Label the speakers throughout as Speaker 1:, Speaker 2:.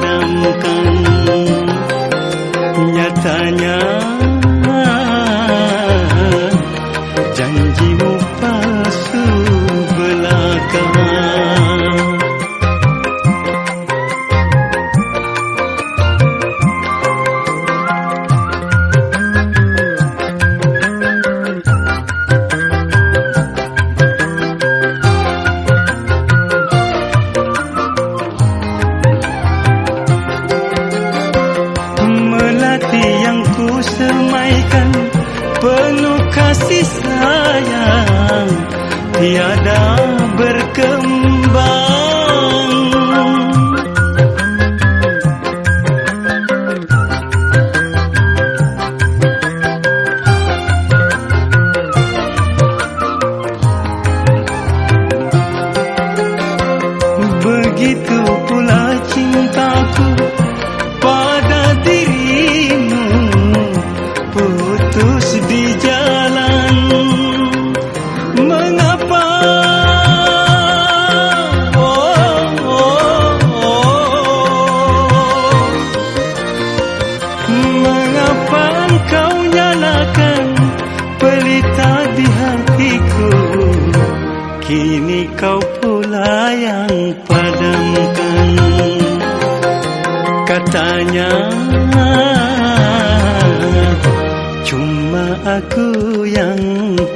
Speaker 1: padamkan nyatanya kau pula yang padamkan katanya. Cuma aku yang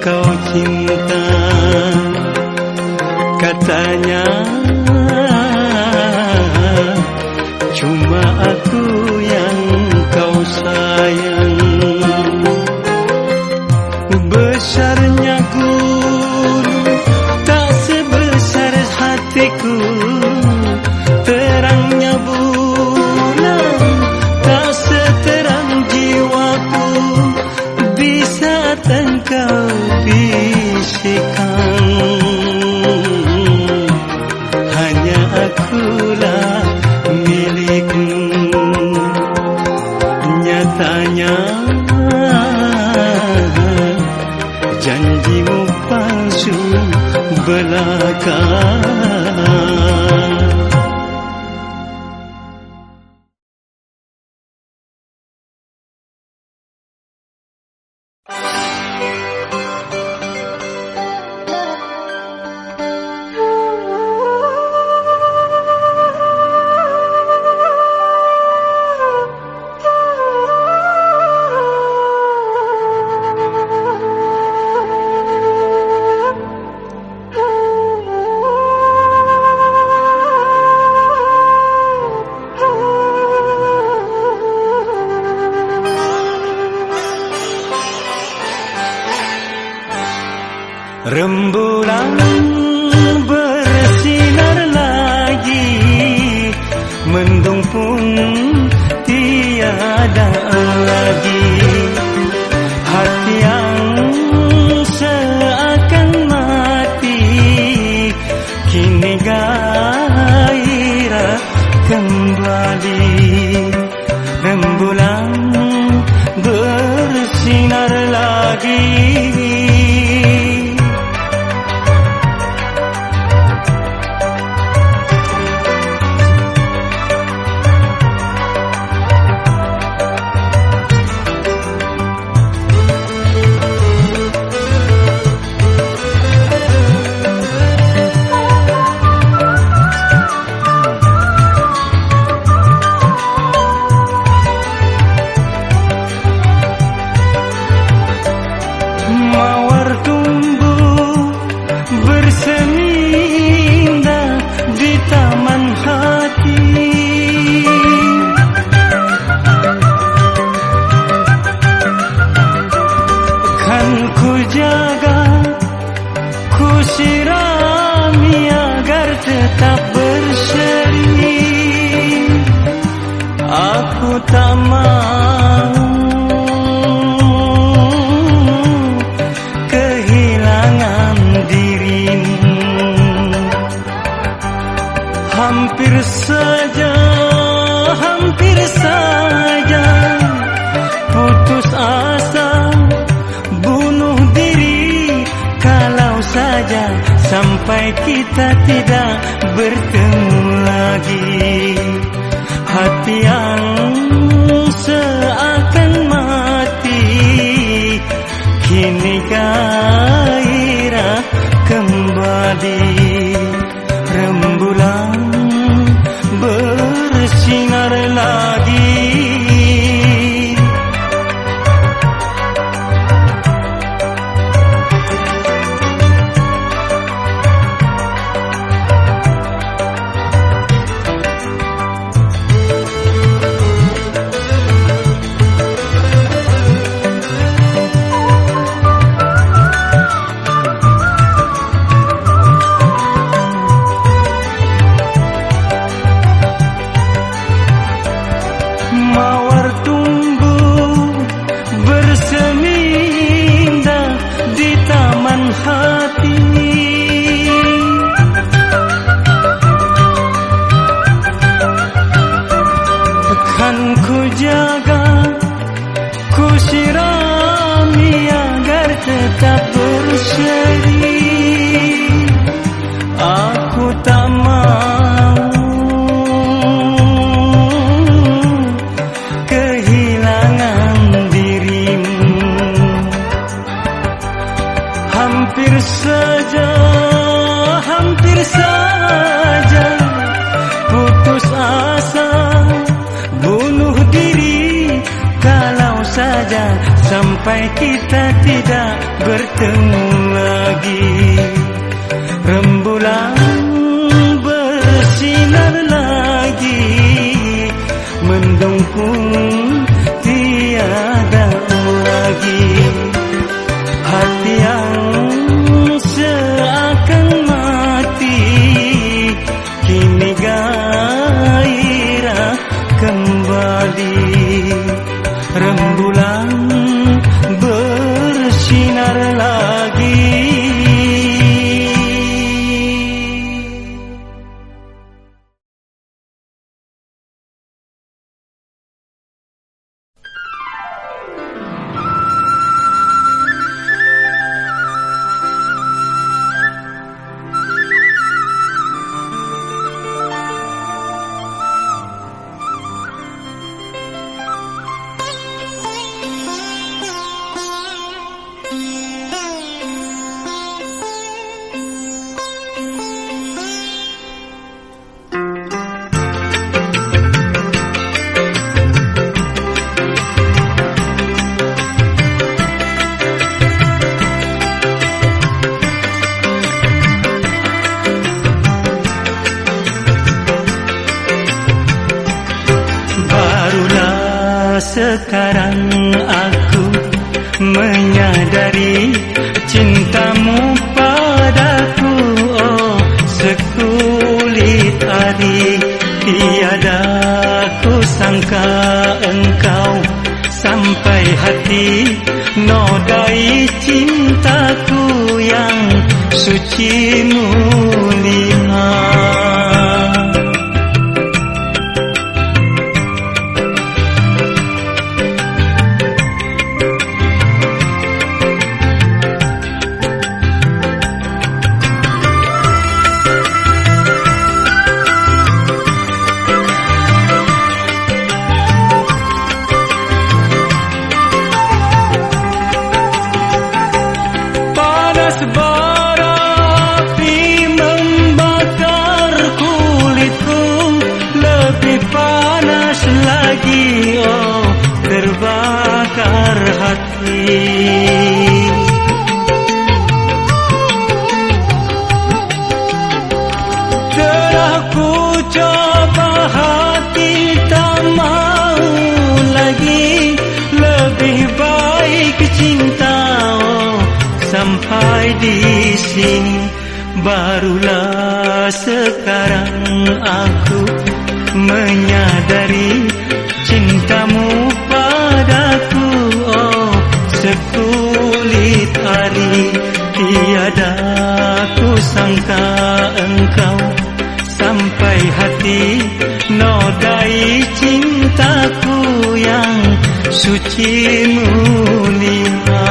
Speaker 1: kau cinta katanya. Cuma sangka engkau sampai hati nodai cintaku yang suci tiada ku sangka engkau sampai hati. Nodai cintaku yang suci mulia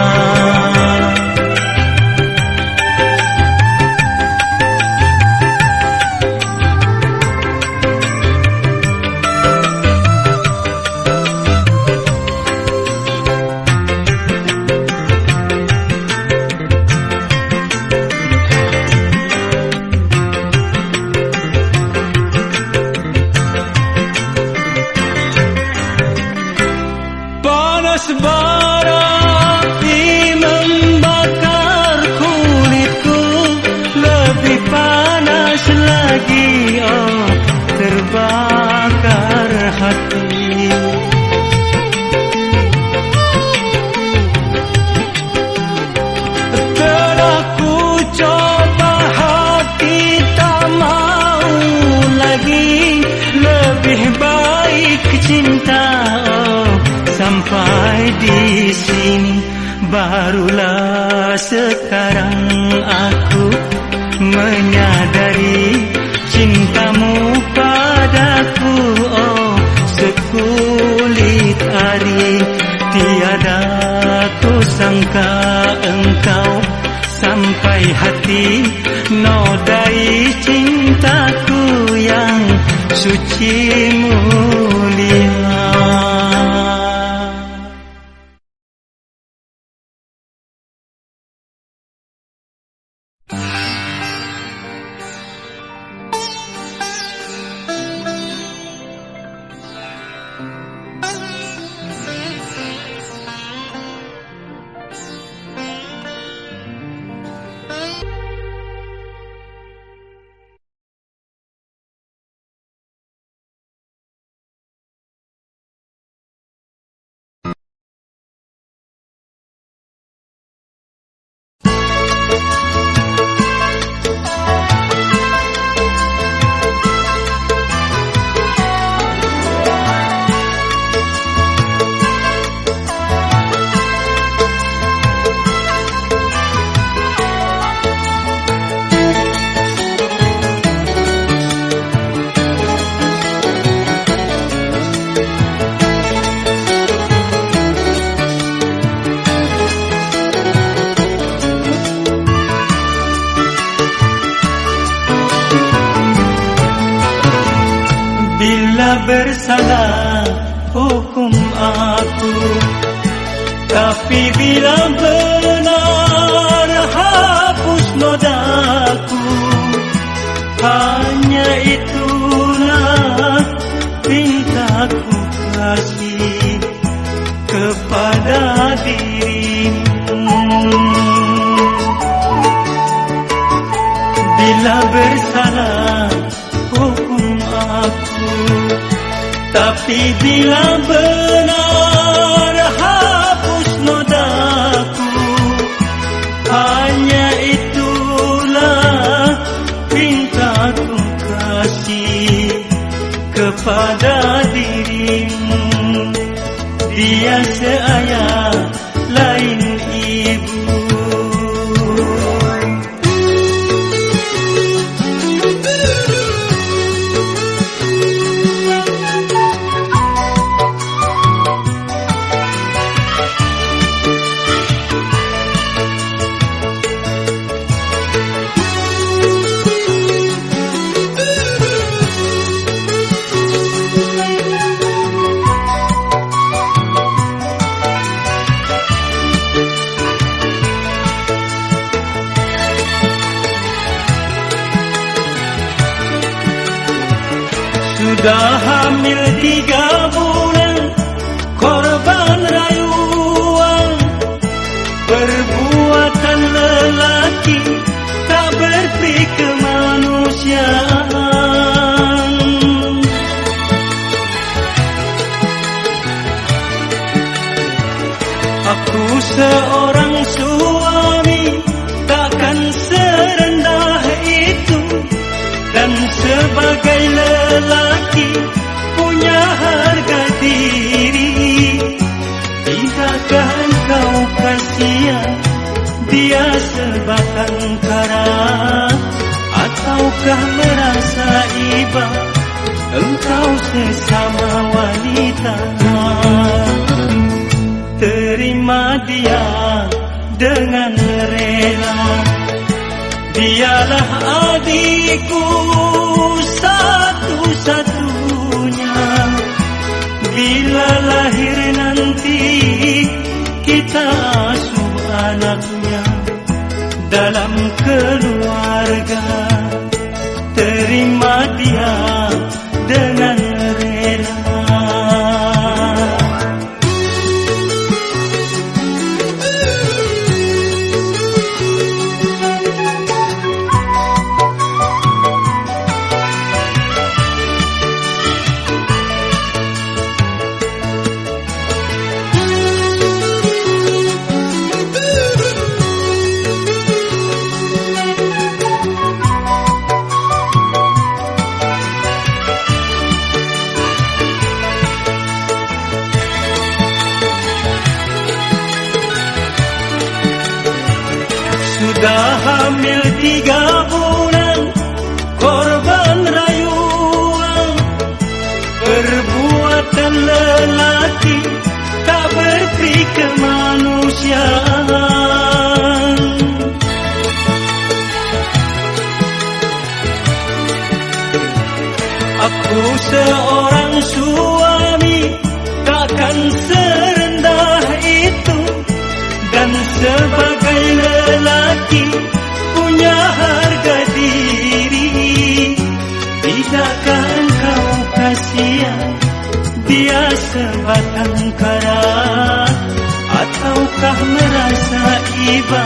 Speaker 1: sangka engkau Sampai hati nodai cintaku yang suci fuerza tapi bila Sudah hamil tiga bulan Korban rayuan. Perbuatan lelaki Tak berperi kemanusiaan. Aku seorang sebagai lelaki Punya harga diri. Tidakkah engkau kasihan Dia sebatang kara. Ataukah merasa iba Engkau sesama wanita? Terima dia dengan rela Dialah adikku satu-satunya. Bila lahir nanti kita asuh anaknya Dalam keluarga. Terima dia suami Takkan serendah itu. Dan sebagai lelaki Punya harga diri. Tidakkah engkau kasihan? Dia sebatang kara. Ataukah merasa iba?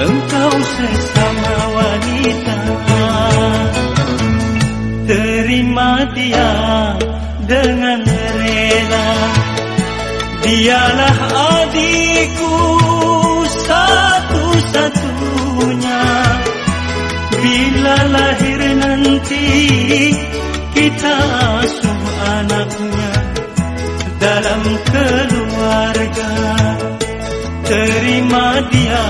Speaker 1: Engkau sesama wanita. Terima dia dengan rela. Dialah adikku satu-satunya. Bila lahir nanti kita asuh anaknya Dalam keluarga. Terima dia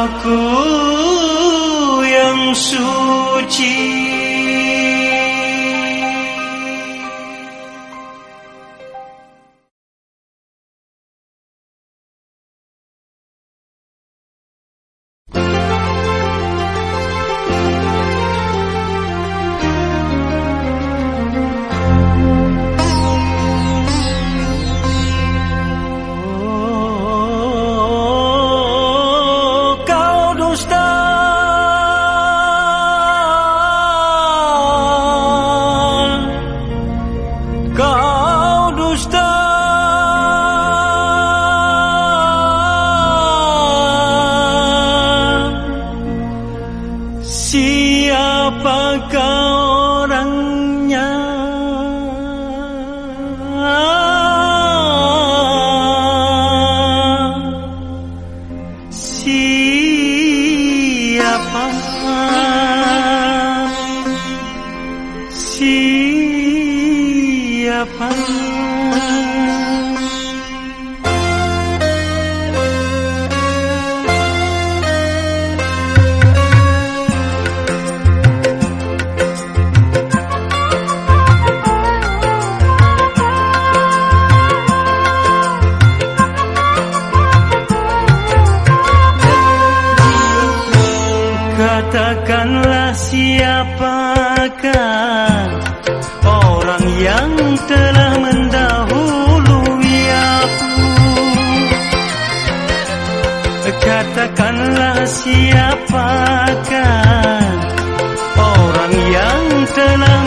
Speaker 1: cintaku yang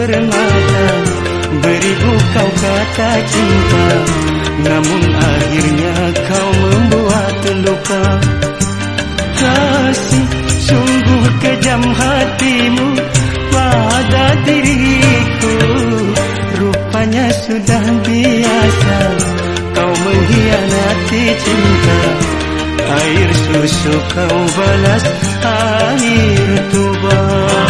Speaker 1: permata Beribu kau kata cinta Namun akhirnya kau membuat luka. Kasih sungguh kejam hatimu Pada diriku. Rupanya sudah biasa Kau mengkhianati cinta. Air susu kau balas air tuba.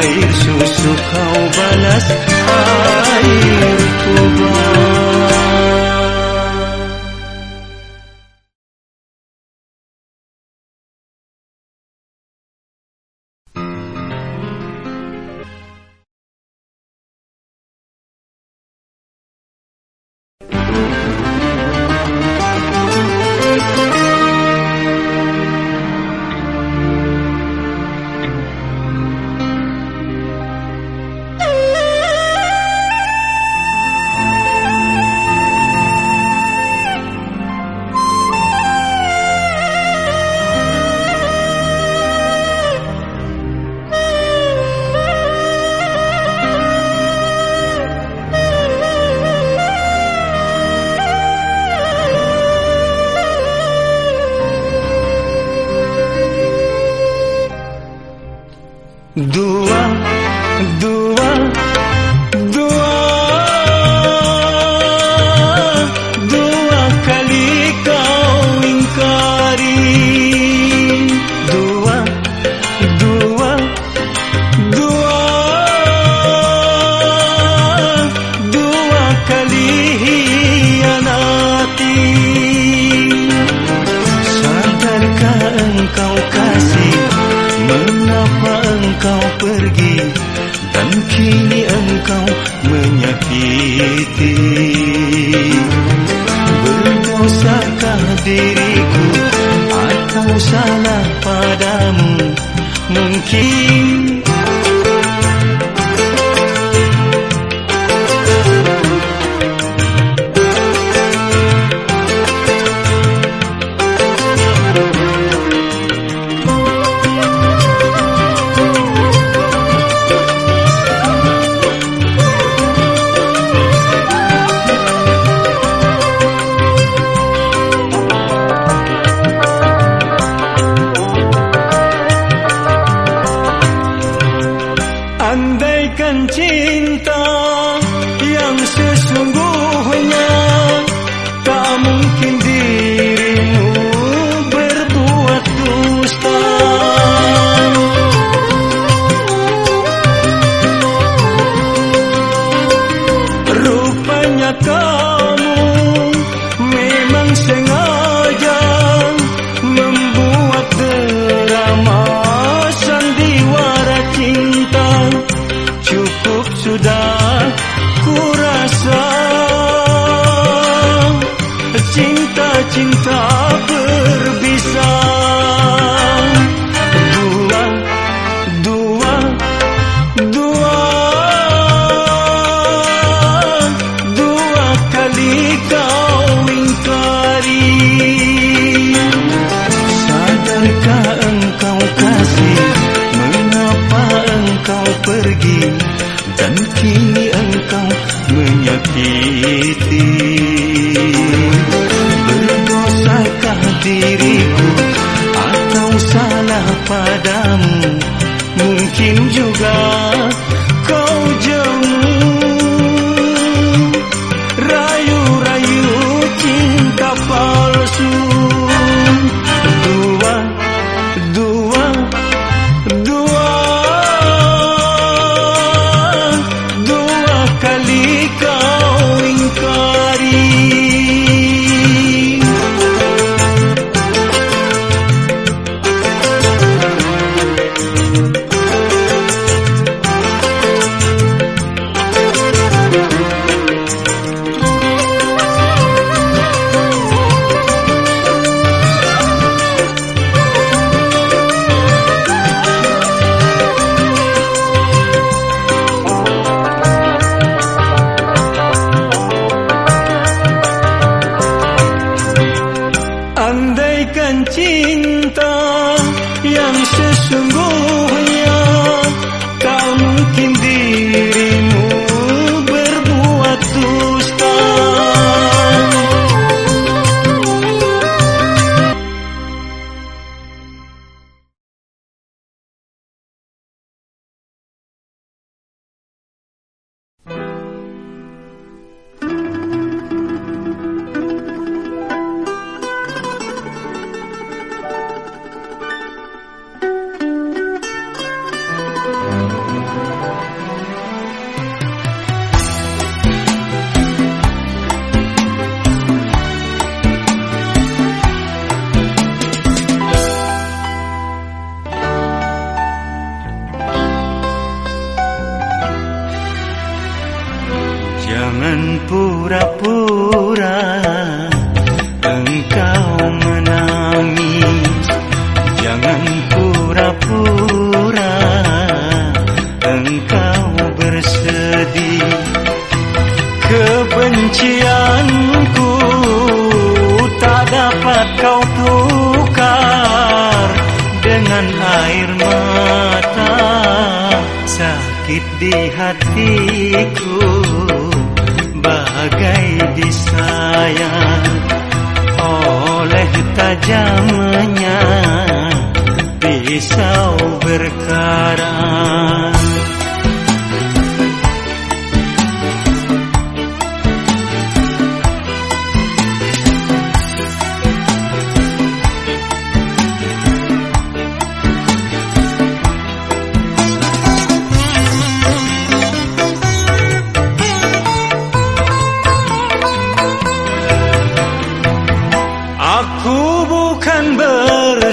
Speaker 1: Ay, susukaw balas, ay, kubay.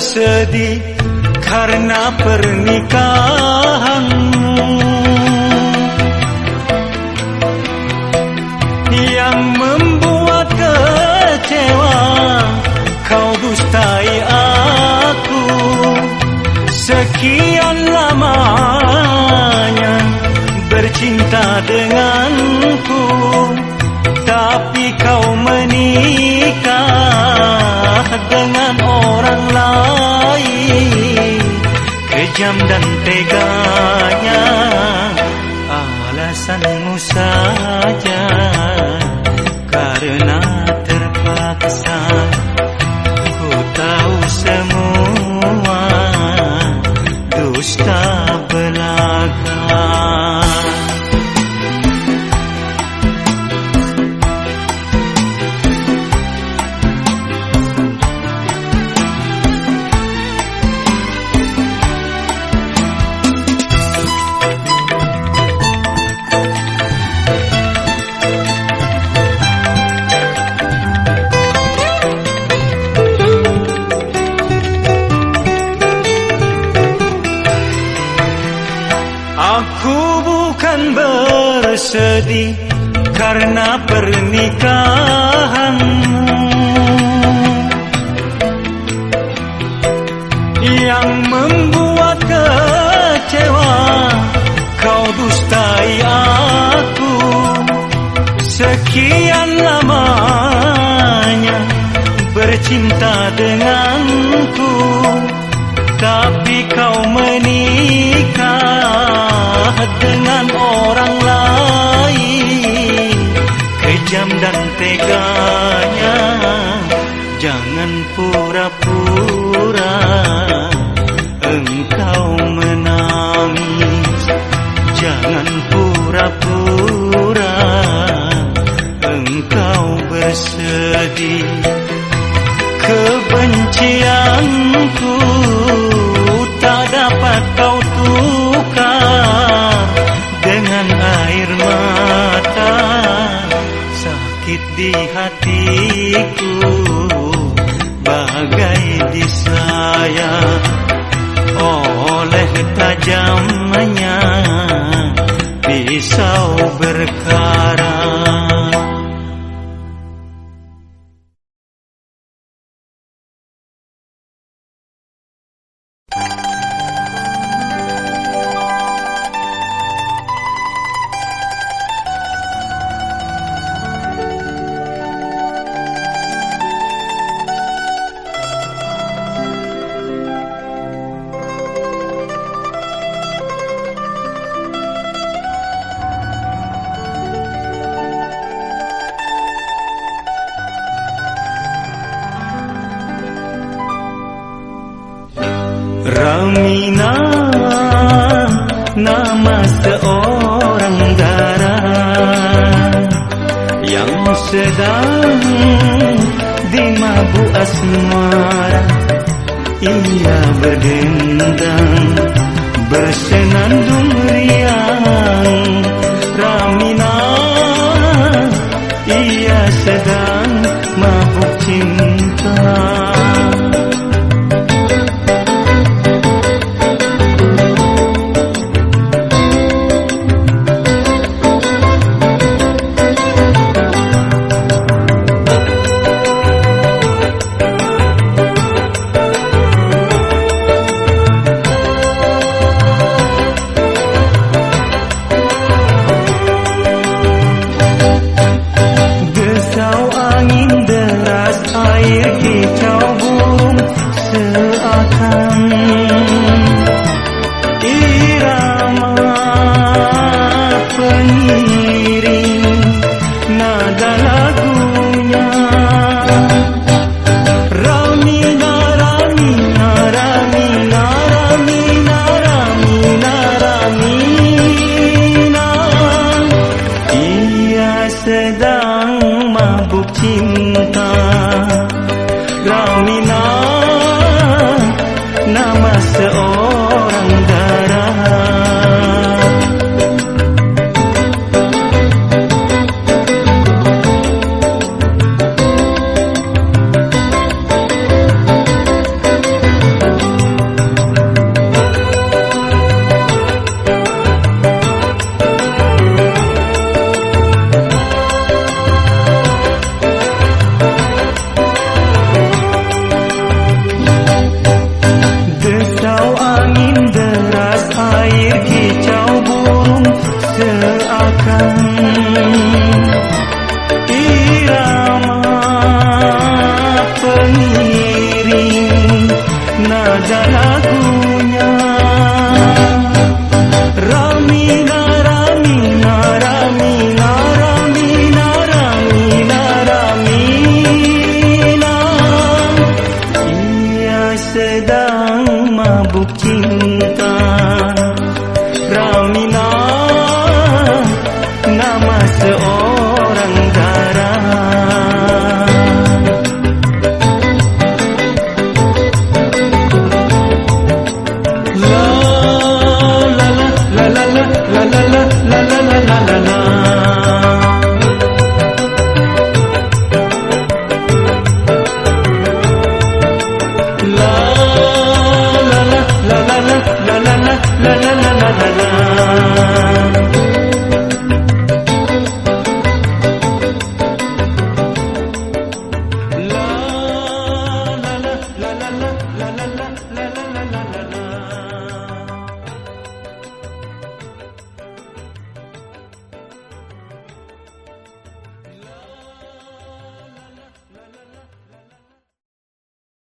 Speaker 1: Bersedih karena pernikahanmu Kejam dan teganya Alasanmu saja bersedih karena pernikahanmu. Yang membuat kecewa kau dustai aku. Sekian lamanya bercinta denganku Tapi kau menikah dengan orang lain. Kejam dan teganya Jangan pura-pura Engkau menangis hatiku bagai disayang oleh tajamnya pisau berkarat I akan